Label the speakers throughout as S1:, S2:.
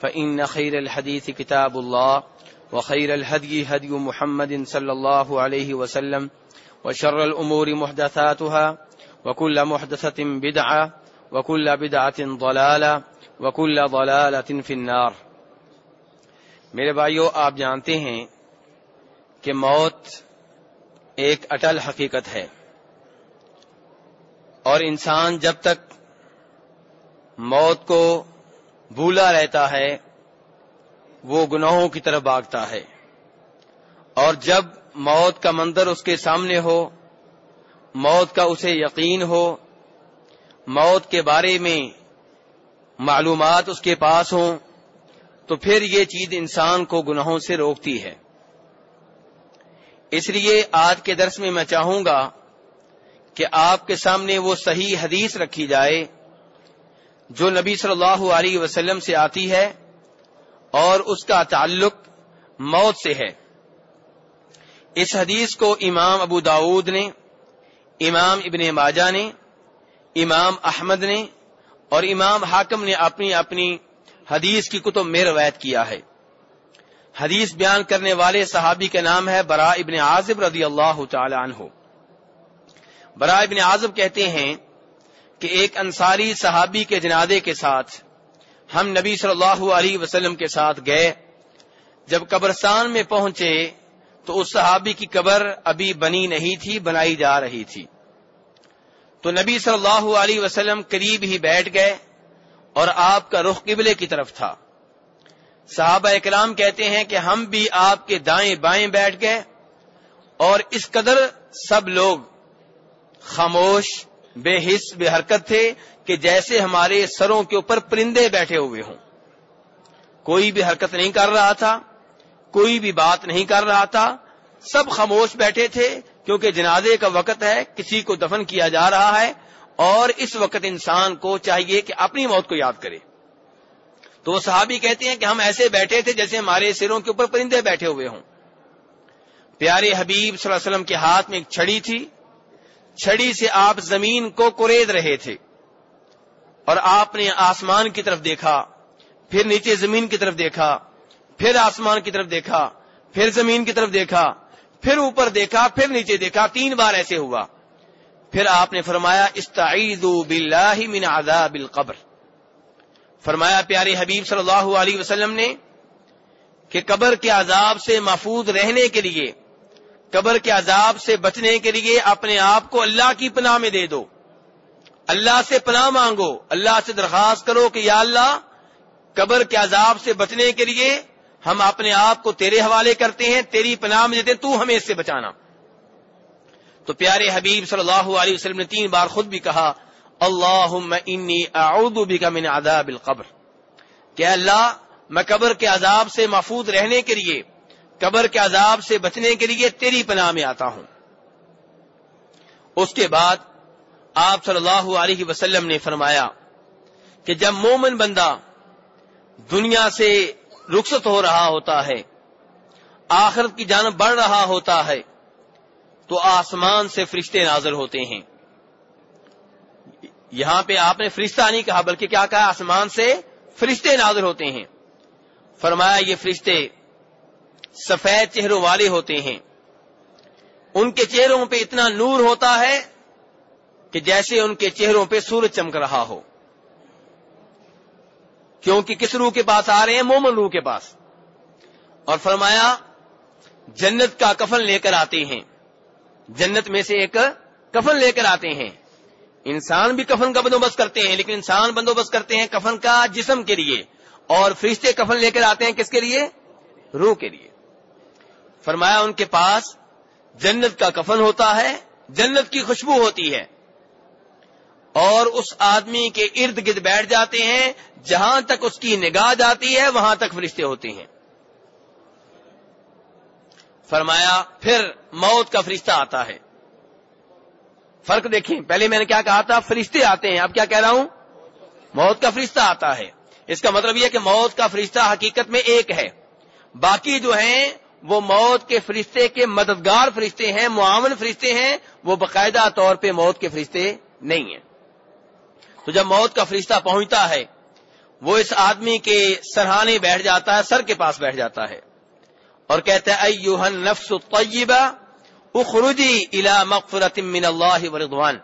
S1: فإن خير الحديث كتاب الله وخير الهدي هدي محمد صلى الله عليه وسلم وشر الأمور محدثاتها وكل محدثة بدعة وكل بدعة ضلالة وكل ضلالة في النار. میرے بھائیو، آپ جانتے ہیں کہ موت ایک اٹل حقیقت ہے۔ اور انسان جب تک موت کو بھولا رہتا ہے، وہ گناہوں کی طرف بھاگتا ہے۔ اور جب موت کا منظر اس کے سامنے ہو، موت کا اسے یقین ہو، موت کے بارے میں معلومات اس کے پاس ہوں، تو پھر یہ چیز انسان کو گناہوں سے روکتی ہے۔ اس لیے آج کے درس میں میں چاہوں گا کہ آپ کے سامنے وہ صحیح حدیث رکھی جائے جو نبی صلی اللہ علیہ وسلم سے آتی ہے اور اس کا تعلق موت سے ہے۔ اس حدیث کو امام ابو داود نے، امام ابن ماجہ نے، امام احمد نے اور امام حاکم نے اپنی اپنی حدیث کی کتب میں روایت کیا ہے۔ حدیث بیان کرنے والے صحابی کا نام ہے برا ابن عازب رضی اللہ تعالی عنہ۔ برا ابن عازب کہتے ہیں کہ ایک انصاری صحابی کے جنادے کے ساتھ ہم نبی صلی اللہ علیہ وسلم کے ساتھ گئے۔ جب قبرستان میں پہنچے تو اس صحابی کی قبر ابھی بنی نہیں تھی، بنائی جا رہی تھی۔ تو نبی صلی اللہ علیہ وسلم قریب ہی بیٹھ گئے اور آپ کا رخ قبلے کی طرف تھا۔ صحابہ اکرام کہتے ہیں کہ ہم بھی آپ کے دائیں بائیں بیٹھ گئے اور اس قدر سب لوگ خاموش بے حص بے حرکت تھے کہ جیسے ہمارے سروں کے اوپر پرندے بیٹھے ہوئے ہوں۔ کوئی بھی حرکت نہیں کر رہا تھا، کوئی بھی بات نہیں کر رہا تھا۔ سب خاموش بیٹھے تھے کیونکہ جنازے کا وقت ہے، کسی کو دفن کیا جا رہا ہے اور اس وقت انسان کو چاہیے کہ اپنی موت کو یاد کرے۔ تو وہ صحابی کہتے ہیں کہ ہم ایسے بیٹھے تھے جیسے ہمارے سروں کے اوپر پرندے بیٹھے ہوئے ہوں۔ پیارے حبیب صلی اللہ علیہ وسلم کے ہاتھ میں ایک چھڑی تھی۔ چھڑی سے آپ زمین کو کرید رہے تھے اور آپ نے آسمان کی طرف دیکھا، پھر نیچے زمین کی طرف دیکھا، پھر آسمان کی طرف دیکھا، پھر زمین کی طرف دیکھا، پھر اوپر دیکھا، پھر نیچے دیکھا، تین بار ایسے ہوا۔ پھر آپ نے فرمایا استعیدوا باللہ من عذاب القبر۔ فرمایا، پیارے حبیب صلی اللہ علیہ وسلم نے کہ قبر کے عذاب سے محفوظ رہنے کے لیے قبر کے عذاب سے بچنے کے لیے اپنے آپ کو اللہ کی پناہ میں دے دو۔ اللہ سے پناہ مانگو۔ اللہ سے درخواست کرو کہ یا اللہ، قبر کے عذاب سے بچنے کے لیے ہم اپنے آپ کو تیرے حوالے کرتے ہیں، تیری پناہ میں دیتے ہیں، تو ہمیں اس سے بچانا۔ تو پیارے حبیب صلی اللہ علیہ وسلم نے تین بار خود بھی کہا اللہ انی اعوذ بک من عذاب القبر۔ کہ اللہ، میں قبر کے عذاب سے محفوظ رہنے کے لیے قبر کے عذاب سے بچنے کے لیے تیری پناہ میں آتا ہوں۔ اس کے بعد آپ صلی اللہ علیہ وسلم نے فرمایا کہ جب مومن بندہ دنیا سے رخصت ہو رہا ہوتا ہے، آخرت کی جانب بڑھ رہا ہوتا ہے، تو آسمان سے فرشتے نازل ہوتے ہیں۔ یہاں پہ آپ نے فرشتہ نہیں کہا، بلکہ کیا کہا؟ آسمان سے فرشتے نازل ہوتے ہیں۔ فرمایا یہ فرشتے سفید چہروں والے ہوتے ہیں۔ ان کے چہروں پہ اتنا نور ہوتا ہے کہ جیسے ان کے چہروں پہ سورج چمک رہا ہو۔ کیونکہ کس روح کے پاس آ رہے ہیں، مومن روح کے پاس۔ اور فرمایا، جنت کا کفن لے کر آتے ہیں۔ جنت میں سے ایک کفن لے کر آتے ہیں۔ انسان بھی کفن کا بندوبست کرتے ہیں، لیکن انسان بندوبست کرتے ہیں کفن کا جسم کے لیے۔ اور فرشتے کفن لے کر آتے ہیں کس کے لیے؟ روح کے لیے۔ فرمایا ان کے پاس جنت کا کفن ہوتا ہے، جنت کی خوشبو ہوتی ہے۔ اور اس آدمی کے ارد گرد بیٹھ جاتے ہیں، جہاں تک اس کی نگاہ جاتی ہے، وہاں تک فرشتے ہوتے ہیں۔ فرمایا، پھر موت کا فرشتہ آتا ہے۔ فرق دیکھیں، پہلے میں نے کیا کہا تھا، فرشتے آتے ہیں۔ اب کیا کہہ رہا ہوں؟ موت کا فرشتہ آتا ہے۔ اس کا مطلب یہ کہ موت کا فرشتہ حقیقت میں ایک ہے۔ باقی جو ہیں وہ موت کے فرشتے کے مددگار فرشتے ہیں، معاون فرشتے ہیں، وہ باقاعدہ طور پہ موت کے فرشتے نہیں ہیں۔ تو جب موت کا فرشتہ پہنچتا ہے، وہ اس آدمی کے سرحانے بیٹھ جاتا ہے، سر کے پاس بیٹھ جاتا ہے اور کہتا ہے ایوہن نفس الطیبہ اخرجی الى مغفرت من اللہ ورضوان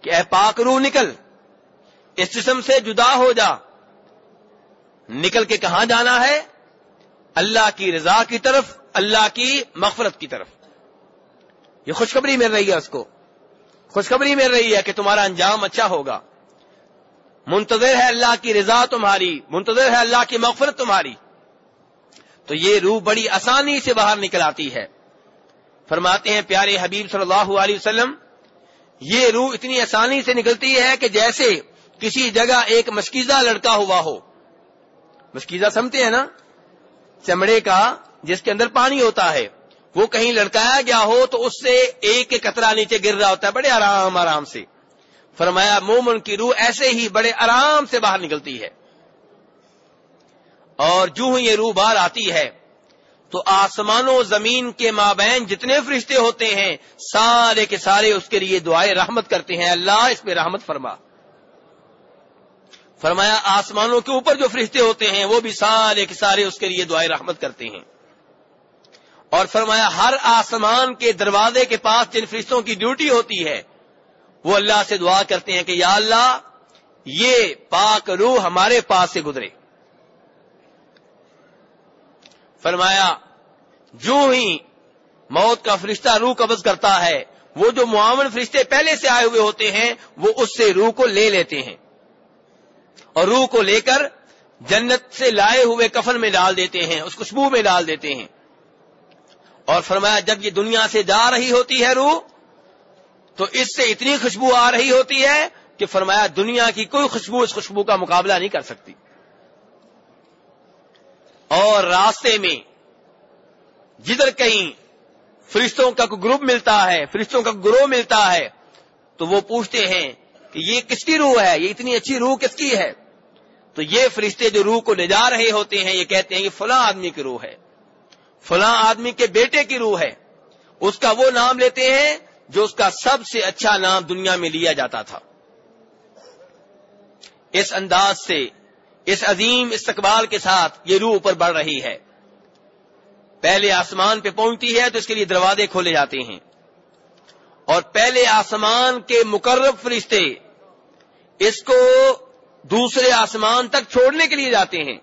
S1: کہ اے پاک روح نکل، اس جسم سے جدا ہو جا۔ نکل کے کہاں جانا ہے؟ اللہ کی رضا کی طرف، اللہ کی مغفرت کی طرف۔ یہ خوشخبری مل رہی ہے اس کو۔ خوشخبری مل رہی ہے کہ تمہارا انجام اچھا ہوگا۔ منتظر ہے اللہ کی رضا تمہاری، منتظر ہے اللہ کی مغفرت تمہاری۔ تو یہ روح بڑی آسانی سے باہر نکل آتی ہے۔ فرماتے ہیں، پیارے حبیب صلی اللہ علیہ وسلم، یہ روح اتنی آسانی سے نکلتی ہے کہ جیسے کسی جگہ ایک مشکیزہ لڑکا ہوا ہو۔ مشکیزہ سمتے ہیں نا؟ چمڑے کا جس کے اندر پانی ہوتا ہے، وہ کہیں لڑکایا گیا ہو تو اس سے ایک قطرہ نیچے گر رہا ہوتا ہے، بڑے آرام آرام سے۔ فرمایا، مومن کی روح ایسے ہی بڑے آرام سے باہر نکلتی ہے۔ اور جو ہی یہ روح باہر آتی ہے، تو آسمان و زمین کے مابین جتنے فرشتے ہوتے ہیں، سارے کے سارے اس کے لیے دعائیں رحمت کرتے ہیں۔ اللہ اس پہ رحمت فرما۔ فرمایا، آسمانوں کے اوپر جو فرشتے ہوتے ہیں، وہ بھی سارے کے سارے اس کے لیے دعائیں رحمت کرتے ہیں۔ اور فرمایا، ہر آسمان کے دروازے کے پاس جن فرشتوں کی ڈیوٹی ہوتی ہے، وہ اللہ سے دعا کرتے ہیں کہ، یا اللہ، یہ پاک روح ہمارے پاس سے گزرے۔ فرمایا، جو ہی موت کا فرشتہ روح قبض کرتا ہے، وہ جو معاون فرشتے پہلے سے آئے ہوئے ہوتے ہیں، وہ اس سے روح کو لے لیتے ہیں۔ اور روح کو لے کر جنت سے لائے ہوئے کفن میں ڈال دیتے ہیں، اس خوشبو میں ڈال دیتے ہیں۔ اور فرمایا، جب یہ دنیا سے جا رہی ہوتی ہے روح، تو اس سے اتنی خوشبو آ رہی ہوتی ہے کہ فرمایا، دنیا کی کوئی خوشبو اس خوشبو کا مقابلہ نہیں کر سکتی۔ اور راستے میں جدھر کہیں فرشتوں کا گروپ ملتا ہے، فرشتوں کا گروہ ملتا ہے، تو وہ پوچھتے ہیں کہ یہ کس کی روح ہے؟ یہ اتنی اچھی روح کس کی ہے؟ تو یہ فرشتے جو روح کو لے جا رہے ہوتے ہیں، یہ کہتے ہیں یہ فلاں آدمی کی روح ہے۔ فلاں آدمی کے بیٹے کی روح ہے۔ اس کا وہ نام لیتے ہیں جو اس کا سب سے اچھا نام دنیا میں لیا جاتا تھا۔ اس انداز سے، اس عظیم استقبال کے ساتھ یہ روح اوپر بڑھ رہی ہے۔ پہلے آسمان پہ پہنچتی ہے تو اس کے لیے دروازے کھولے جاتے ہیں۔ اور پہلے آسمان کے مقرب فرشتے اس کو دوسرے آسمان تک چھوڑنے کے لیے جاتے ہیں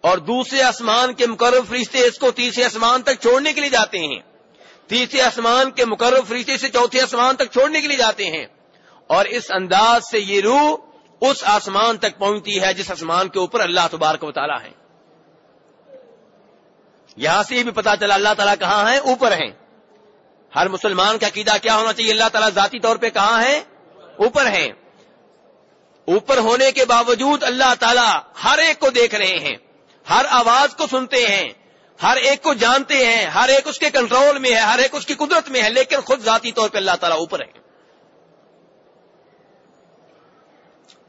S1: اور دوسرے آسمان کے مقرر فرشتے اس کو تیسرے آسمان تک چھوڑنے کے لیے جاتے ہیں۔ تیسرے آسمان کے مقرر فرشتے سے چوتھے آسمان تک چھوڑنے کے لیے جاتے ہیں۔ اور اس انداز سے یہ روح اس آسمان تک پہنچتی ہے جس آسمان کے اوپر اللہ تبارک و تعالیٰ ہے یہاں سے یہ بھی پتا چلا اللہ تعالیٰ کہاں ہے اوپر ہیں۔ ہر مسلمان کا عقیدہ کیا ہونا چاہیے؟ اللہ تعالیٰ ذاتی طور پہ کہاں ہے اوپر ہیں۔ اوپر ہونے کے باوجود اللہ تعالیٰ ہر ایک کو دیکھ رہے ہیں، ہر آواز کو سنتے ہیں، ہر ایک کو جانتے ہیں، ہر ایک اس کے کنٹرول میں ہے، ہر ایک اس کی قدرت میں ہے، لیکن خود ذاتی طور پہ اللہ تعالیٰ اوپر ہے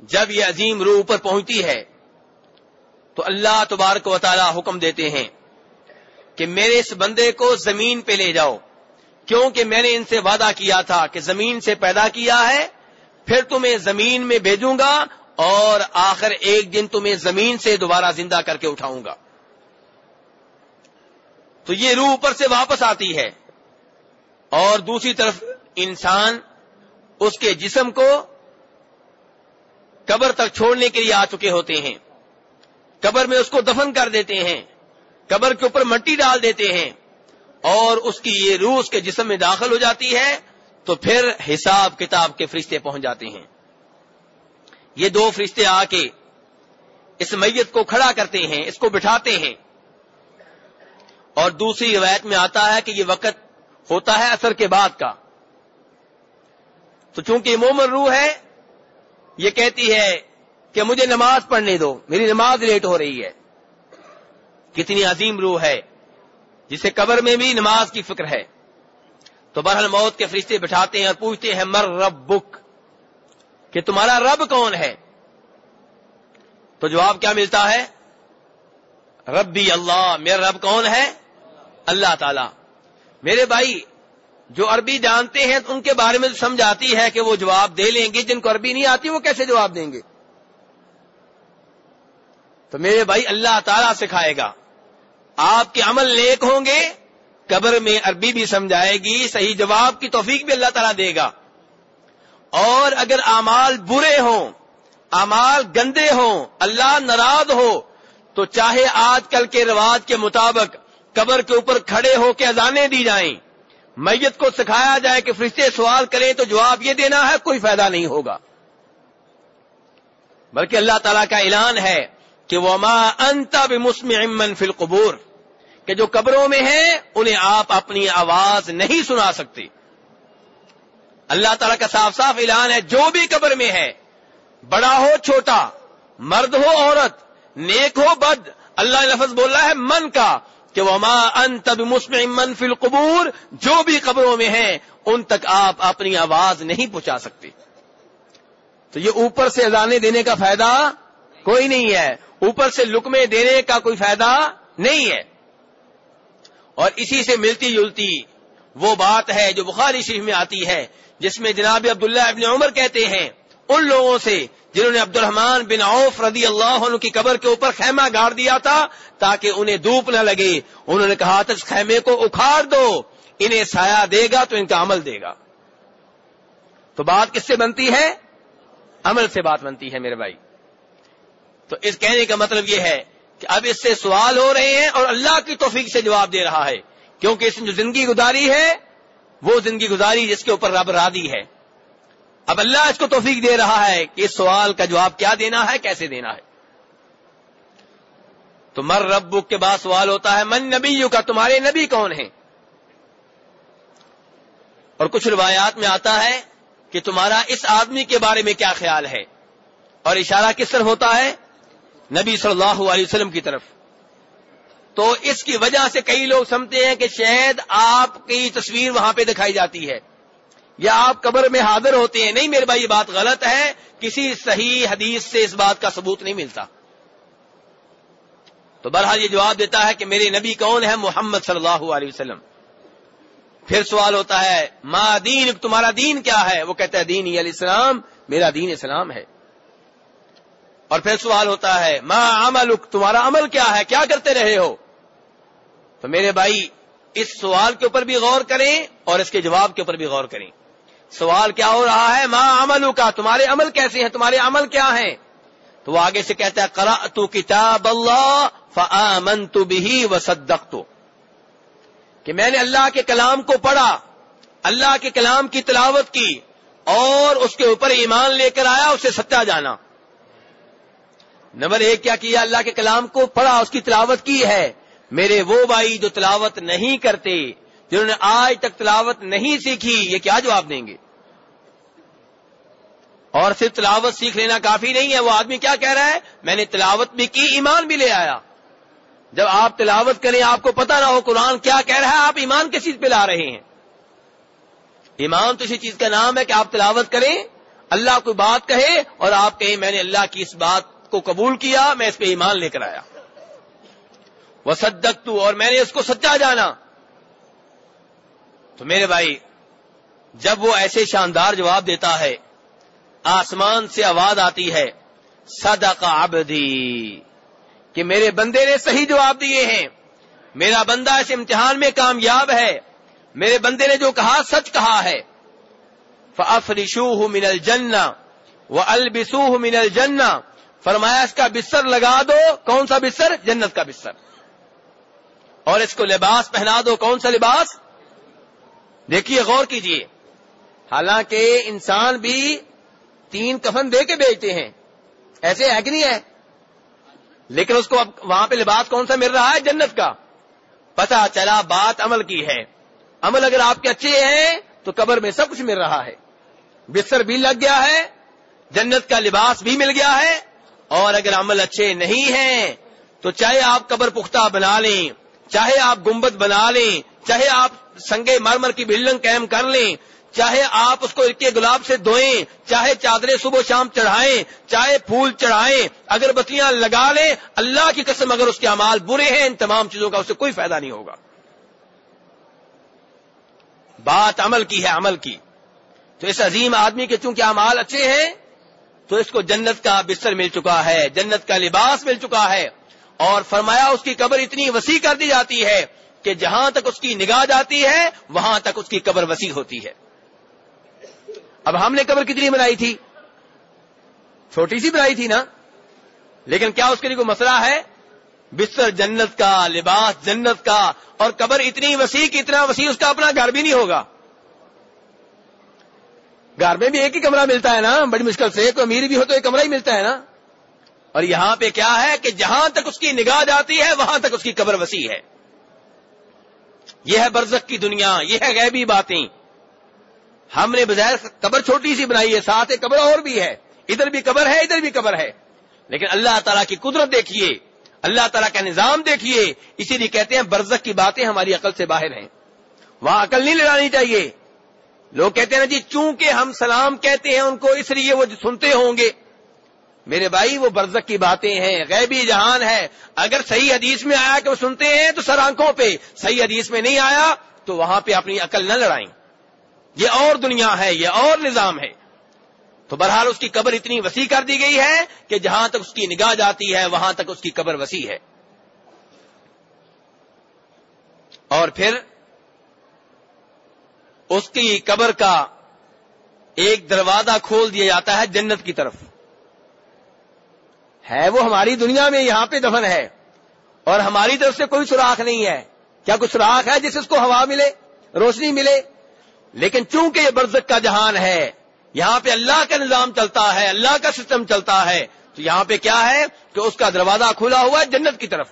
S1: جب یہ عظیم روح اوپر پہنچتی ہے، تو اللہ تبارک و تعالیٰ حکم دیتے ہیں کہ میرے اس بندے کو زمین پہ لے جاؤ، کیونکہ میں نے ان سے وعدہ کیا تھا کہ زمین سے پیدا کیا ہے پھر تمہیں زمین میں بھیجوں گا اور آخر ایک دن تمہیں زمین سے دوبارہ زندہ کر کے اٹھاؤں گا۔ تو یہ روح اوپر سے واپس آتی ہے اور دوسری طرف انسان اس کے جسم کو قبر تک چھوڑنے کے لیے آ چکے ہوتے ہیں۔ قبر میں اس کو دفن کر دیتے ہیں۔ قبر کے اوپر مٹی ڈال دیتے ہیں اور اس کی یہ روح اس کے جسم میں داخل ہو جاتی ہے تو پھر حساب کتاب کے فرشتے پہنچ جاتے ہیں۔ یہ دو فرشتے آ کے اس میت کو کھڑا کرتے ہیں، اس کو بٹھاتے ہیں۔ اور دوسری روایت میں آتا ہے کہ یہ وقت ہوتا ہے اثر کے بعد کا۔ تو چونکہ مومن روح ہے، یہ کہتی ہے کہ مجھے نماز پڑھنے دو، میری نماز لیٹ ہو رہی ہے۔ کتنی عظیم روح ہے، جسے قبر میں بھی نماز کی فکر ہے۔ تو برحل موت کے فرشتے بٹھاتے ہیں اور پوچھتے ہیں، مر رب بک کہ تمہارا رب کون ہے؟ تو جواب کیا ملتا ہے؟ ربی اللہ، میرا رب کون ہے؟ اللہ تعالی۔ میرے بھائی، جو عربی جانتے ہیں ان کے بارے میں سمجھ آتی ہے کہ وہ جواب دے لیں گے، جن کو عربی نہیں آتی وہ کیسے جواب دیں گے؟ تو میرے بھائی، اللہ تعالیٰ سکھائے گا۔ آپ کے عمل نیک ہوں گے قبر میں عربی بھی سمجھائے گی، صحیح جواب کی توفیق بھی اللہ تعالیٰ دے گا۔ اور اگر اعمال برے ہوں، اعمال گندے ہوں، اللہ ناراض ہو، تو چاہے آج کل کے رواج کے مطابق قبر کے اوپر کھڑے ہو کے اذانے دی جائیں، میت کو سکھایا جائے کہ فرشتے سوال کریں تو جواب یہ دینا ہے، کوئی فائدہ نہیں ہوگا۔ بلکہ اللہ تعالیٰ کا اعلان ہے کہ وہ ماں انتب مسم فی القبور۔ کہ جو قبروں میں ہیں، انہیں آپ اپنی آواز نہیں سنا سکتے۔ اللہ تعالیٰ کا صاف صاف اعلان ہے، جو بھی قبر میں ہے، بڑا ہو، چھوٹا، مرد ہو، عورت، نیک ہو، بد، اللہ لفظ بول رہا ہے من کا، کہ وہ ماں ان تب مسم فی القبور، جو بھی قبروں میں ہیں، ان تک آپ اپنی آواز نہیں پہنچا سکتے۔ تو یہ اوپر سے اذانے دینے کا فائدہ کوئی نہیں ہے۔ اوپر سے لکمے دینے کا کوئی فائدہ نہیں ہے۔ اور اسی سے ملتی جلتی وہ بات ہے جو بخاری شریف میں آتی ہے، جس میں جناب عبداللہ ابن عمر کہتے ہیں، ان لوگوں سے جنہوں نے عبد الرحمان بن عوف رضی اللہ عنہ کی قبر کے اوپر خیمہ گاڑ دیا تھا تاکہ انہیں دھوپ نہ لگے۔ انہوں نے کہا تھا خیمے کو اکھاڑ دو، انہیں سایہ دے گا تو ان کا عمل دے گا۔ تو بات کس سے بنتی ہے؟ عمل سے بات بنتی ہے میرے بھائی۔ تو اس کہنے کا مطلب یہ ہے کہ اب اس سے سوال ہو رہے ہیں اور اللہ کی توفیق سے جواب دے رہا ہے کیونکہ اس نے جو زندگی گزاری ہے، وہ زندگی گزاری جس کے اوپر رب رادی ہے۔ اب اللہ اس کو توفیق دے رہا ہے کہ اس سوال کا جواب کیا دینا ہے، کیسے دینا ہے؟ تو مر رب کے بعد سوال ہوتا ہے، من نبی کا تمہارے نبی کون ہیں؟ اور کچھ روایات میں آتا ہے کہ تمہارا اس آدمی کے بارے میں کیا خیال ہے؟ اور اشارہ کس طرح ہوتا ہے؟ نبی صلی اللہ علیہ وسلم کی طرف۔ تو اس کی وجہ سے کئی لوگ سمجھتے ہیں کہ شاید آپ کی تصویر وہاں پہ دکھائی جاتی ہے۔ یا آپ قبر میں حاضر ہوتے ہیں، نہیں میرے بھائی، یہ بات غلط ہے، کسی صحیح حدیث سے اس بات کا ثبوت نہیں ملتا۔ تو بہرحال یہ جواب دیتا ہے کہ میرے نبی کون ہے محمد صلی اللہ علیہ وسلم۔ پھر سوال ہوتا ہے ما دین، تمہارا دین کیا ہے؟ وہ کہتا ہے دین علیہ السلام، میرا دین اسلام ہے۔ اور پھر سوال ہوتا ہے، ما عمل تمہارا عمل کیا ہے؟ کیا کرتے رہے ہو؟ تو میرے بھائی، اس سوال کے اوپر بھی غور کریں اور اس کے جواب کے اوپر بھی غور کریں۔ سوال کیا ہو رہا ہے؟ ماں عمل کا تمہارے عمل کیسے ہیں؟ تمہارے عمل کیا ہیں؟ تو وہ آگے سے کہتا ہے کرا تو کتاب اللہ فمن تو بھی تو کہ میں نے اللہ کے کلام کو پڑھا، اللہ کے کلام کی تلاوت کی اور اس کے اوپر ایمان لے کر آیا، اسے سچا جانا۔ نمبر ایک، کیا کیا اللہ کے کلام کو پڑھا، اس کی تلاوت کی ہے؟ میرے وہ بھائی جو تلاوت نہیں کرتے، جنہوں نے آج تک تلاوت نہیں سیکھی، یہ کیا جواب دیں گے؟ اور صرف تلاوت سیکھ لینا کافی نہیں ہے، وہ آدمی کیا کہہ رہا ہے؟ میں نے تلاوت بھی کی، ایمان بھی لے آیا۔ جب آپ تلاوت کریں، آپ کو پتا نہ ہو قرآن کیا کہہ رہا ہے، آپ ایمان کس چیز پہ لا رہے ہیں؟ ایمان تو اسی چیز کا نام ہے کہ آپ تلاوت کریں، اللہ کوئی بات کہے اور آپ کہیں، میں نے اللہ کی اس بات کو قبول کیا، میں اس پہ ایمان لے کر آیا۔ وہ صدق تو اور میں نے اس کو سچا جانا۔ تو میرے بھائی، جب وہ ایسے شاندار جواب دیتا ہے، آسمان سے آواز آتی ہے سدا کا آبدی کہ میرے بندے نے صحیح جواب دیے ہیں۔ میرا بندہ اس امتحان میں کامیاب ہے۔ میرے بندے نے جو کہا، سچ کہا ہے۔ ففریشو من الجنہ وہ البسو من الجنہ فرمایا اس کا بستر لگا دو، کون سا بستر؟ جنت کا بستر۔ اور اس کو لباس پہنا دو، کون سا لباس؟ دیکھیے، غور کیجیے۔ حالانکہ انسان بھی تین کفن دے کے بیچتے ہیں۔ ایسے ہے کہ نہیں ہے؟ لیکن اس کو اب وہاں پہ لباس کون سا مل رہا ہے؟ جنت کا۔ پتا چلا، بات عمل کی ہے۔ عمل اگر آپ کے اچھے ہیں، تو قبر میں سب کچھ مل رہا ہے۔ بستر بھی لگ گیا ہے، جنت کا لباس بھی مل گیا ہے۔ اور اگر عمل اچھے نہیں ہیں، تو چاہے آپ قبر پختہ بنا لیں، چاہے آپ گنبد بنا لیں، چاہے آپ سنگے مرمر کی بلڈنگ قائم کر لیں، چاہے آپ اس کو ارکے گلاب سے دھوئیں، چاہے چادریں صبح شام چڑھائیں، چاہے پھول چڑھائیں، اگر بتیاں لگا لیں، اللہ کی قسم اگر اس کے امال برے ہیں، ان تمام چیزوں کا اسے کوئی فائدہ نہیں ہوگا۔ بات عمل کی ہے، عمل کی۔ تو اس عظیم آدمی کے چونکہ امال اچھے ہیں تو اس کو جنت کا بستر مل چکا ہے، جنت کا لباس مل چکا ہے۔ اور فرمایا اس کی قبر اتنی وسیع کر دی جاتی ہے کہ جہاں تک اس کی نگاہ جاتی ہے، وہاں تک اس کی قبر وسیع ہوتی ہے۔ اب ہم نے قبر کتنی بنائی تھی؟ چھوٹی سی بنائی تھی نا؟ لیکن کیا اس کے لیے کوئی مسئلہ ہے؟ بستر جنت کا، لباس جنت کا، اور قبر اتنی وسیع کہ اتنا وسیع، اس کا اپنا گھر بھی نہیں ہوگا۔ گھر میں بھی ایک ہی کمرہ ملتا ہے نا؟ بڑی مشکل سے تو امیر بھی ہو تو ایک کمرہ ہی ملتا ہے نا؟ اور یہاں پہ کیا ہے کہ جہاں تک اس کی نگاہ جاتی ہے، وہاں تک اس کی قبر وسیع ہے۔ یہ ہے برزخ کی دنیا، یہ ہے غیبی باتیں۔ ہم نے بظاہر قبر چھوٹی سی بنائی ہے، ساتھ ایک قبر اور بھی ہے۔ ادھر بھی قبر ہے، ادھر بھی قبر ہے۔ لیکن اللہ تعالیٰ کی قدرت دیکھیے۔ اللہ تعالیٰ کا نظام دیکھیے۔ اسی لیے کہتے ہیں برزخ کی باتیں ہماری عقل سے باہر ہیں۔ وہاں عقل نہیں لڑانی چاہیے۔ لوگ کہتے ہیں جی چونکہ ہم سلام کہتے ہیں ان کو اس لیے وہ سنتے ہوں گے۔ میرے بھائی، وہ برزک کی باتیں ہیں، غیبی جہان ہے۔ اگر صحیح حدیث میں آیا کہ وہ سنتے ہیں تو سر آنکھوں پہ، صحیح حدیث میں نہیں آیا تو وہاں پہ اپنی عقل نہ لڑائیں۔ یہ اور دنیا ہے، یہ اور نظام ہے۔ تو بہرحال اس کی قبر اتنی وسیع کر دی گئی ہے کہ جہاں تک اس کی نگاہ جاتی ہے، وہاں تک اس کی قبر وسیع ہے۔ اور پھر اس کی قبر کا ایک دروازہ کھول دیا جاتا ہے جنت کی طرف۔ ہے وہ ہماری دنیا میں یہاں پہ دفن ہے اور ہماری طرف سے کوئی سوراخ نہیں ہے۔ کیا کوئی سوراخ ہے جس اس کو ہوا ملے، روشنی ملے؟ لیکن چونکہ یہ برزک کا جہان ہے، یہاں پہ اللہ کا نظام چلتا ہے، اللہ کا سسٹم چلتا ہے، تو یہاں پہ کیا ہے کہ اس کا دروازہ کھلا ہوا ہے جنت کی طرف۔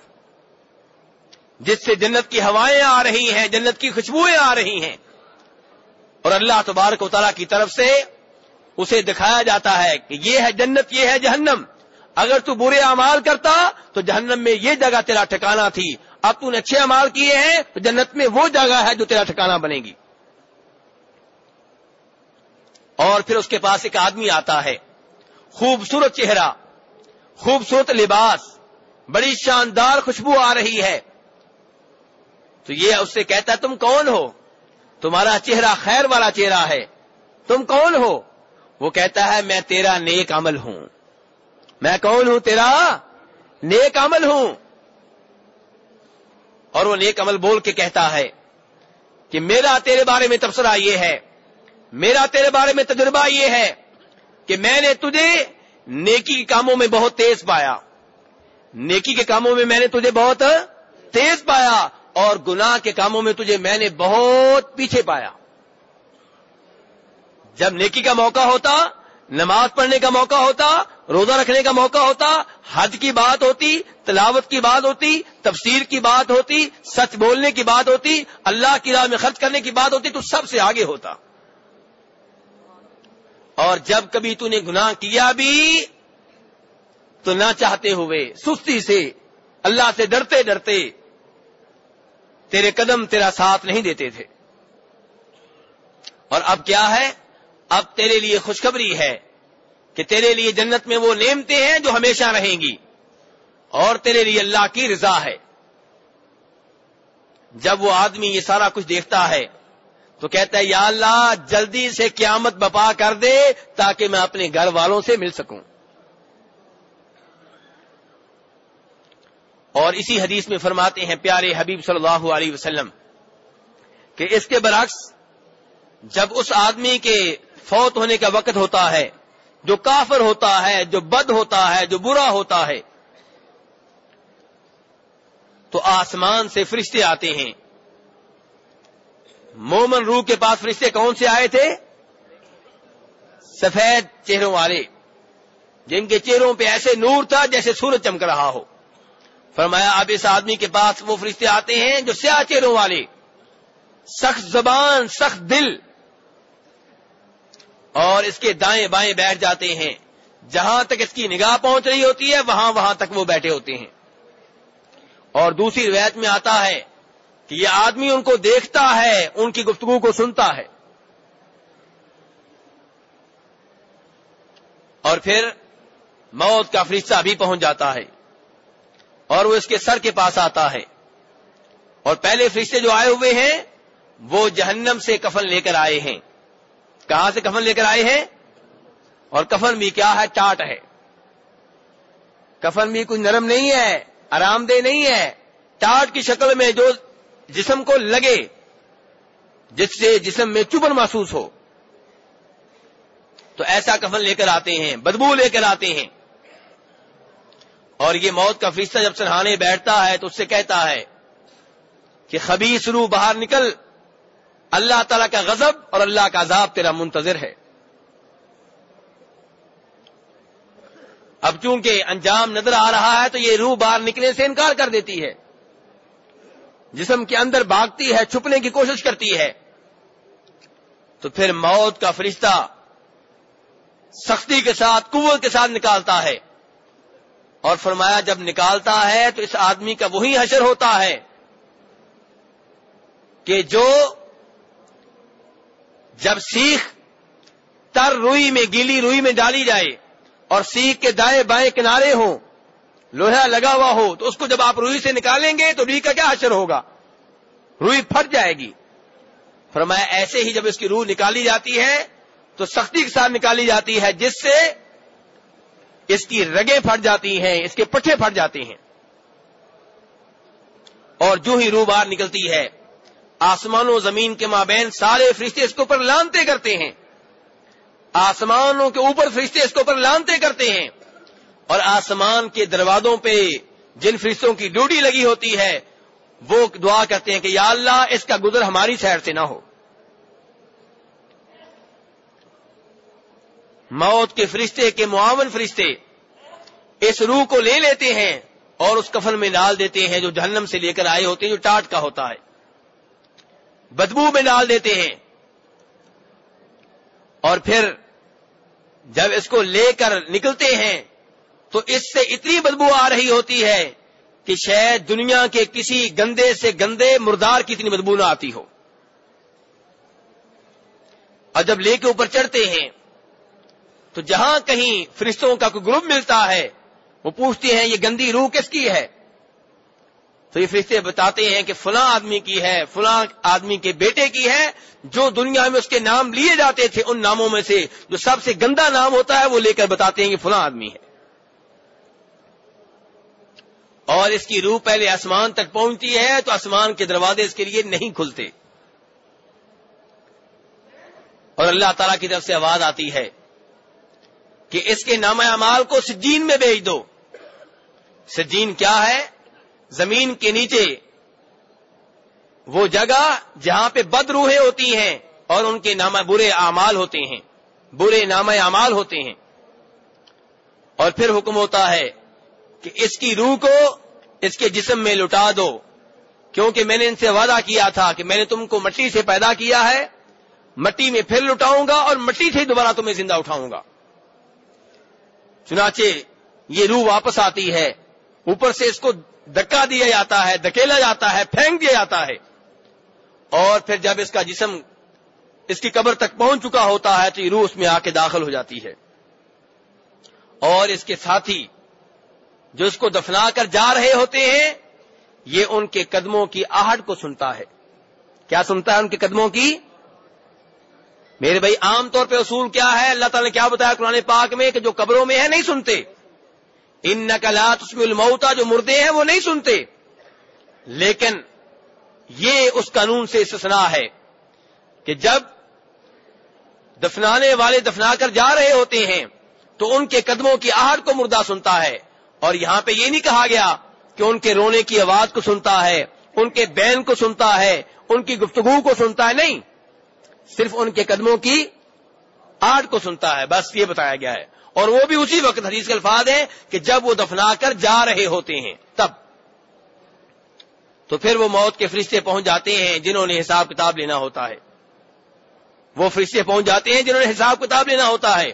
S1: جس سے جنت کی ہوائیں آ رہی ہیں، جنت کی خوشبوئیں آ رہی ہیں اور اللہ تبارک و تعالیٰ کی طرف سے اسے دکھایا جاتا ہے کہ یہ ہے جنت، یہ ہے جہنم۔ اگر تو برے امال کرتا تو جہنم میں یہ جگہ تیرا ٹھکانا تھی۔ اب تو نے اچھے امال کیے ہیں تو جنت میں وہ جگہ ہے جو تیرا ٹھکانا بنے گی۔ اور پھر اس کے پاس ایک آدمی آتا ہے۔ خوبصورت چہرہ، خوبصورت لباس، بڑی شاندار خوشبو آ رہی ہے۔ تو یہ اس سے کہتا ہے، تم کون ہو؟ تمہارا چہرہ خیر والا چہرہ ہے۔ تم کون ہو؟ وہ کہتا ہے، میں تیرا نیک عمل ہوں۔ میں کون ہوں تیرا؟ نیک عمل ہوں۔ اور وہ نیک عمل بول کے کہتا ہے کہ میرا تیرے بارے میں تبصرہ یہ ہے۔ میرا تیرے بارے میں تجربہ یہ ہے کہ میں نے تجھے نیکی کے کاموں میں بہت تیز پایا۔ نیکی کے کاموں میں میں نے تجھے بہت تیز پایا۔ اور گناہ کے کاموں میں تجھے میں نے بہت پیچھے پایا۔ جب نیکی کا موقع ہوتا، نماز پڑھنے کا موقع ہوتا، روزہ رکھنے کا موقع ہوتا، حج کی بات ہوتی، تلاوت کی بات ہوتی، تفسیر کی بات ہوتی، سچ بولنے کی بات ہوتی، اللہ کی راہ میں خرچ کرنے کی بات ہوتی، تو سب سے آگے ہوتا۔ اور جب کبھی تو نے گناہ کیا بھی، تو نہ چاہتے ہوئے، سستی سے، اللہ سے ڈرتے ڈرتے تیرے قدم تیرا ساتھ نہیں دیتے تھے۔ اور اب کیا ہے؟ اب تیرے لیے خوشخبری ہے کہ تیرے لیے جنت میں وہ نعمتیں ہیں جو ہمیشہ رہیں گی۔ اور تیرے لیے اللہ کی رضا ہے۔ جب وہ آدمی یہ سارا کچھ دیکھتا ہے تو کہتا ہے، یا اللہ، جلدی سے قیامت بپا کر دے تاکہ میں اپنے گھر والوں سے مل سکوں۔ اور اسی حدیث میں فرماتے ہیں، پیارے حبیب صلی اللہ علیہ وسلم، کہ اس کے برعکس جب اس آدمی کے فوت ہونے کا وقت ہوتا ہے، جو کافر ہوتا ہے، جو بد ہوتا ہے، جو برا ہوتا ہے، تو آسمان سے فرشتے آتے ہیں۔ مومن روح کے پاس فرشتے کون سے آئے تھے؟ سفید چہروں والے، جن کے چہروں پہ ایسے نور تھا جیسے سورج چمک رہا ہو۔ فرمایا، اب اس آدمی کے پاس وہ فرشتے آتے ہیں جو سیاہ چہروں والے۔ سخت زبان، سخت دل۔ اور اس کے دائیں بائیں بیٹھ جاتے ہیں۔ جہاں تک اس کی نگاہ پہنچ رہی ہوتی ہے، وہاں وہاں تک وہ بیٹھے ہوتے ہیں۔ اور دوسری روایت میں آتا ہے کہ یہ آدمی ان کو دیکھتا ہے، ان کی گفتگو کو سنتا ہے۔ اور پھر موت کا فرشتہ بھی پہنچ جاتا ہے۔ اور وہ اس کے سر کے پاس آتا ہے۔ اور پہلے فرشتے جو آئے ہوئے ہیں، وہ جہنم سے کفن لے کر آئے ہیں۔ کہاں سے کفن لے کر آئے ہیں؟ اور کفن بھی کیا ہے؟ ٹاٹ ہے۔ کفن بھی کچھ نرم نہیں ہے، آرام دہ نہیں ہے۔ ٹاٹ کی شکل میں جو جسم کو لگے، جس سے جسم میں چبن محسوس ہو۔ تو ایسا کفن لے کر آتے ہیں، بدبو لے کر آتے ہیں۔ اور یہ موت کا فرشتہ جب سرحانے بیٹھتا ہے تو اس سے کہتا ہے کہ خبیص روح باہر نکل، اللہ تعالی کا غضب اور اللہ کا عذاب تیرا منتظر ہے۔ اب چونکہ انجام نظر آ رہا ہے تو یہ روح باہر نکلنے سے انکار کر دیتی ہے۔ جسم کے اندر بھاگتی ہے، چھپنے کی کوشش کرتی ہے۔ تو پھر موت کا فرشتہ سختی کے ساتھ، قوت کے ساتھ نکالتا ہے۔ اور فرمایا جب نکالتا ہے تو اس آدمی کا وہی حشر ہوتا ہے کہ جو جب سیخ تر روئی میں، گیلی روئی میں ڈالی جائے اور سیخ کے دائیں بائیں کنارے ہوں، لوہا لگا ہوا ہو، تو اس کو جب آپ روئی سے نکالیں گے تو روئی کا کیا اثر ہوگا؟ روئی پھٹ جائے گی۔ فرمایا ایسے ہی جب اس کی روح نکالی جاتی ہے تو سختی کے ساتھ نکالی جاتی ہے، جس سے اس کی رگیں پھٹ جاتی ہیں، اس کے پٹھے پھٹ جاتے ہیں۔ اور جو ہی روح باہر نکلتی ہے، آسمان و زمین کے مابین سارے فرشتے اس کے اوپر لانتے کرتے ہیں۔ آسمانوں کے اوپر فرشتے اس کے اوپر لانتے کرتے ہیں۔ اور آسمان کے دروازوں پہ جن فرشتوں کی ڈیوٹی لگی ہوتی ہے، وہ دعا کرتے ہیں کہ یا اللہ اس کا گزر ہماری شہر سے نہ ہو۔ موت کے فرشتے کے معاون فرشتے اس روح کو لے لیتے ہیں اور اس کفن میں ڈال دیتے ہیں جو جہنم سے لے کر آئے ہوتے ہیں، جو ٹاٹ کا ہوتا ہے۔ بدبو میں ڈال دیتے ہیں۔ اور پھر جب اس کو لے کر نکلتے ہیں، تو اس سے اتنی بدبو آ رہی ہوتی ہے کہ شاید دنیا کے کسی گندے سے گندے مردار کی اتنی بدبو نہ آتی ہو۔ اور جب لے کے اوپر چڑھتے ہیں تو جہاں کہیں فرشتوں کا کوئی گروپ ملتا ہے، وہ پوچھتے ہیں، یہ گندی روح کس کی ہے؟ تو یہ فرشتے بتاتے ہیں کہ فلاں آدمی کی ہے، فلاں آدمی کے بیٹے کی ہے، جو دنیا میں اس کے نام لیے جاتے تھے ان ناموں میں سے جو سب سے گندا نام ہوتا ہے، وہ لے کر بتاتے ہیں کہ فلاں آدمی ہے۔ اور اس کی روح پہلے آسمان تک پہنچتی ہے، تو آسمان کے دروازے اس کے لیے نہیں کھلتے۔ اور اللہ تعالی کی طرف سے آواز آتی ہے۔ کہ اس کے نام اعمال کو سجین میں بھیج دو۔ سجین کیا ہے؟ زمین کے نیچے۔ وہ جگہ جہاں پہ بد روحیں ہوتی ہیں اور ان کے نام برے اعمال ہوتے ہیں۔ برے نام اعمال ہوتے ہیں۔ اور پھر حکم ہوتا ہے کہ اس کی روح کو اس کے جسم میں لٹا دو۔ کیونکہ میں نے ان سے وعدہ کیا تھا کہ میں نے تم کو مٹی سے پیدا کیا ہے۔ مٹی میں پھر لٹاؤں گا اور مٹی سے دوبارہ تمہیں زندہ اٹھاؤں گا۔ چنانچہ یہ روح واپس آتی ہے۔ اوپر سے اس کو دکا دیا جاتا ہے دکیلا جاتا ہے، پھینک دیا جاتا ہے۔ اور پھر جب اس کا جسم اس کی قبر تک پہنچ چکا ہوتا ہے تو یہ روح اس میں آ کے داخل ہو جاتی ہے۔ اور اس کے ساتھی جو اس کو دفنا کر جا رہے ہوتے ہیں، یہ ان کے قدموں کی آہٹ کو سنتا ہے۔ کیا سنتا ہے ان کے قدموں کی؟ میرے بھائی، عام طور پہ اصول کیا ہے؟ اللہ تعالیٰ نے کیا بتایا قرآن پاک میں کہ جو قبروں میں ہے نہیں سنتے۔ ان نقلات اس الموتا جو مردے ہیں وہ نہیں سنتے۔ لیکن یہ اس قانون سے استثنا ہے کہ جب دفنانے والے دفنا کر جا رہے ہوتے ہیں، تو ان کے قدموں کی آہٹ کو مردہ سنتا ہے۔ اور یہاں پہ یہ نہیں کہا گیا کہ ان کے رونے کی آواز کو سنتا ہے، ان کے بین کو سنتا ہے، ان کی گفتگو کو سنتا ہے، نہیں۔ صرف ان کے قدموں کی آٹ کو سنتا ہے، بس یہ بتایا گیا ہے۔ اور وہ بھی اسی وقت حدیث کے الفاظ ہیں کہ جب وہ دفنا کر جا رہے ہوتے ہیں، تب۔ تو پھر وہ موت کے فرشتے پہنچ جاتے ہیں جنہوں نے حساب کتاب لینا ہوتا ہے۔ وہ فرشتے پہنچ جاتے ہیں جنہوں نے حساب کتاب لینا ہوتا ہے۔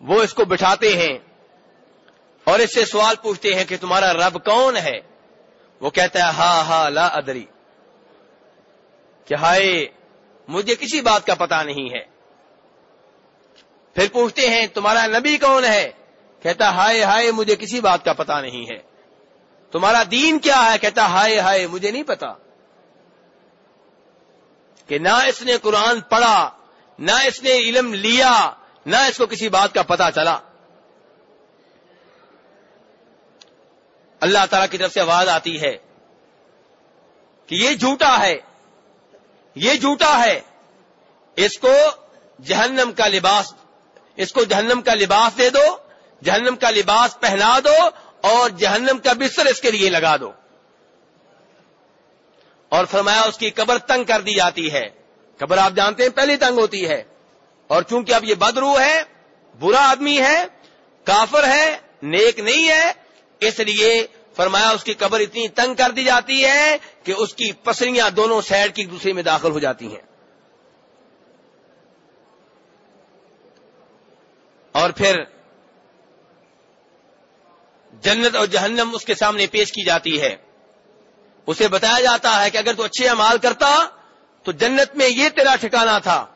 S1: وہ اس کو بٹھاتے ہیں اور اس سے سوال پوچھتے ہیں کہ تمہارا رب کون ہے؟ وہ کہتا ہے، ہا ہا لا ادری۔ کہ ہائے مجھے کسی بات کا پتا نہیں ہے۔ پھر پوچھتے ہیں، تمہارا نبی کون ہے؟ کہتا، ہائے ہائے، مجھے کسی بات کا پتا نہیں ہے۔ تمہارا دین کیا ہے؟ کہتا، ہائے ہائے، مجھے نہیں پتا کہ نہ اس نے قرآن پڑھا، نہ اس نے علم لیا، نہ اس کو کسی بات کا پتا چلا۔ اللہ تعالی کی طرف سے آواز آتی ہے کہ یہ جھوٹا ہے۔ یہ جھوٹا ہے۔ اس کو جہنم کا لباس، اس کو جہنم کا لباس دے دو، جہنم کا لباس پہنا دو اور جہنم کا بستر اس کے لیے لگا دو۔ اور فرمایا اس کی قبر تنگ کر دی جاتی ہے۔ قبر آپ جانتے ہیں پہلی تنگ ہوتی ہے۔ اور چونکہ اب یہ بدرو ہے، برا آدمی ہے، کافر ہے، نیک نہیں ہے، اس لیے فرمایا اس کی قبر اتنی تنگ کر دی جاتی ہے کہ اس کی پسریاں دونوں سائڈ کی دوسرے میں داخل ہو جاتی ہیں۔ اور پھر جنت اور جہنم اس کے سامنے پیش کی جاتی ہے۔ اسے بتایا جاتا ہے کہ اگر تو اچھے امال کرتا تو جنت میں یہ تیرا ٹھکانا تھا۔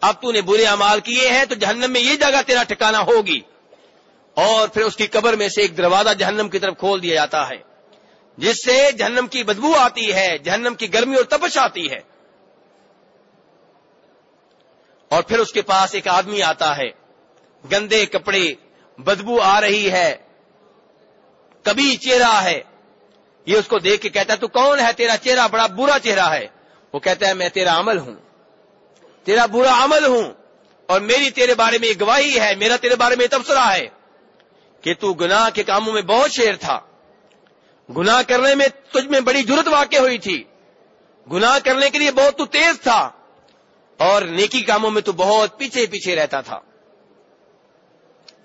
S1: اب تو نے برے امال کیے ہیں تو جہنم میں یہ جگہ تیرا ٹھکانا ہوگی۔ اور پھر اس کی قبر میں سے ایک دروازہ جہنم کی طرف کھول دیا جاتا ہے، جس سے جہنم کی بدبو آتی ہے، جہنم کی گرمی اور تپش آتی ہے۔ اور پھر اس کے پاس ایک آدمی آتا ہے، گندے کپڑے، بدبو آ رہی ہے، کبھی چہرہ ہے۔ یہ اس کو دیکھ کے کہتا ہے، تو کون ہے تیرا چہرہ؟ بڑا برا چہرہ ہے۔ وہ کہتا ہے، میں تیرا عمل ہوں، تیرا برا عمل ہوں اور میری تیرے بارے میں گواہی ہے، میرا تیرے بارے میں تبصرہ ہے۔ کہ تو گناہ کے کاموں میں بہت شیر تھا۔ گناہ کرنے میں تجھ میں بڑی ضرورت واقع ہوئی تھی۔ گناہ کرنے کے لیے بہت تو تیز تھا۔ اور نیکی کاموں میں تو بہت پیچھے پیچھے رہتا تھا۔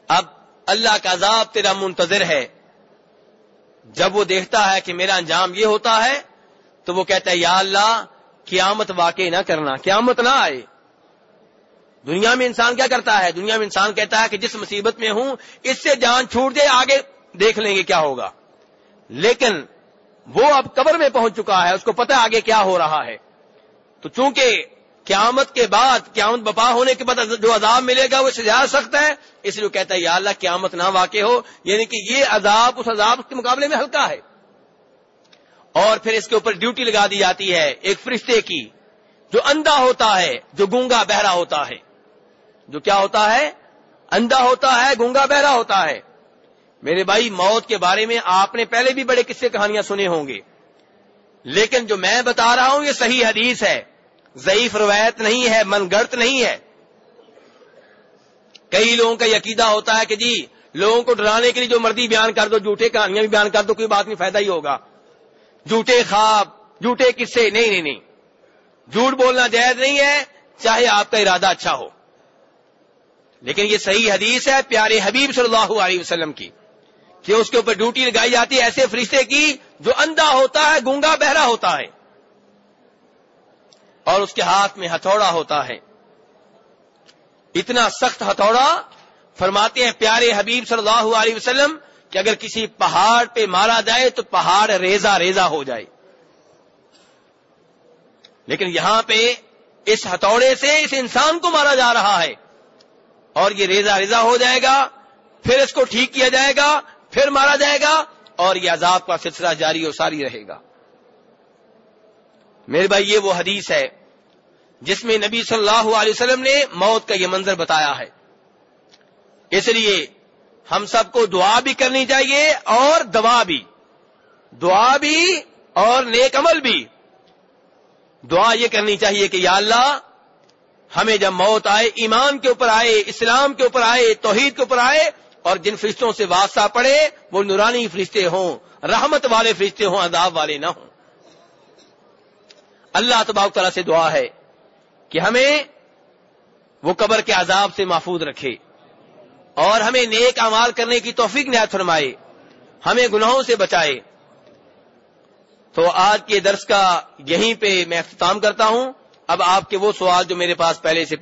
S1: اب اللہ کا عذاب تیرا منتظر ہے۔ جب وہ دیکھتا ہے کہ میرا انجام یہ ہوتا ہے تو وہ کہتا ہے، یا اللہ، قیامت واقع نہ کرنا، قیامت نہ آئے۔ دنیا میں انسان کیا کرتا ہے؟ دنیا میں انسان کہتا ہے کہ جس مصیبت میں ہوں، اس سے جان چھوٹ جائے، آگے دیکھ لیں گے کیا ہوگا۔ لیکن وہ اب قبر میں پہنچ چکا ہے، اس کو پتا آگے کیا ہو رہا ہے۔ تو چونکہ قیامت کے بعد، قیامت بپا ہونے کے بعد جو عذاب ملے گا، وہ سجا سکتا ہے۔ اس لیے وہ کہتا ہے، یا اللہ، قیامت نہ واقع ہو۔ یعنی کہ یہ عذاب، اس عذاب کے مقابلے میں ہلکا ہے۔ اور پھر اس کے اوپر ڈیوٹی لگا دی جاتی ہے، ایک فرشتے کی، جو اندھا ہوتا ہے، جو گونگا بہرا ہوتا ہے۔ جو کیا ہوتا ہے؟ اندھا ہوتا ہے، گونگا بہرا ہوتا ہے۔ میرے بھائی، موت کے بارے میں آپ نے پہلے بھی بڑے قصے کہانیاں سنے ہوں گے۔ لیکن جو میں بتا رہا ہوں، یہ صحیح حدیث ہے۔ ضعیف روایت نہیں ہے من گڑت نہیں ہے۔ کئی لوگوں کا عقیدہ ہوتا ہے کہ جی لوگوں کو ڈرانے کے لیے جو مرضی بیان کر دو، جھوٹے کہانیاں بھی بیان کر دو، کوئی بات میں فائدہ ہی ہوگا۔ جھوٹے خواب، جھوٹے قصے، نہیں نہیں نہیں۔ جھوٹ بولنا جائز نہیں ہے، چاہے آپ کا ارادہ اچھا ہو۔ لیکن یہ صحیح حدیث ہے پیارے حبیب صلی اللہ علیہ وسلم کی، کہ اس کے اوپر ڈیوٹی لگائی جاتی ہے ایسے فرشتے کی جو اندھا ہوتا ہے، گونگا بہرا ہوتا ہے، اور اس کے ہاتھ میں ہتھوڑا ہوتا ہے۔ اتنا سخت ہتھوڑا فرماتے ہیں پیارے حبیب صلی اللہ علیہ وسلم کہ اگر کسی پہاڑ پہ مارا جائے تو پہاڑ ریزا ریزا ہو جائے۔ لیکن یہاں پہ اس ہتھوڑے سے اس انسان کو مارا جا رہا ہے۔ اور یہ ریزا ریزا ہو جائے گا، پھر اس کو ٹھیک کیا جائے گا، پھر مارا جائے گا، اور یہ عذاب کا سلسلہ جاری اور ساری رہے گا۔ میرے بھائی، یہ وہ حدیث ہے جس میں نبی صلی اللہ علیہ وسلم نے موت کا یہ منظر بتایا ہے۔ اس لیے ہم سب کو دعا بھی کرنی چاہیے اور دعا بھی۔ دعا بھی اور نیک عمل بھی۔ دعا یہ کرنی چاہیے کہ یا اللہ ہمیں جب موت آئے، ایمان کے اوپر آئے، اسلام کے اوپر آئے، توحید کے اوپر آئے، اور جن فرشتوں سے واسطہ پڑے، وہ نورانی فرشتے ہوں، رحمت والے فرشتے ہوں، عذاب والے نہ ہوں۔ اللہ تباؤ تعالیٰ سے دعا ہے کہ ہمیں وہ قبر کے عذاب سے محفوظ رکھے، اور ہمیں نیک امال کرنے کی توفیق نہایت فرمائے، ہمیں گناہوں سے بچائے۔ تو آج کے درس کا یہیں پہ میں اختتام کرتا ہوں۔ اب آپ کے وہ سوال جو میرے پاس پہلے سے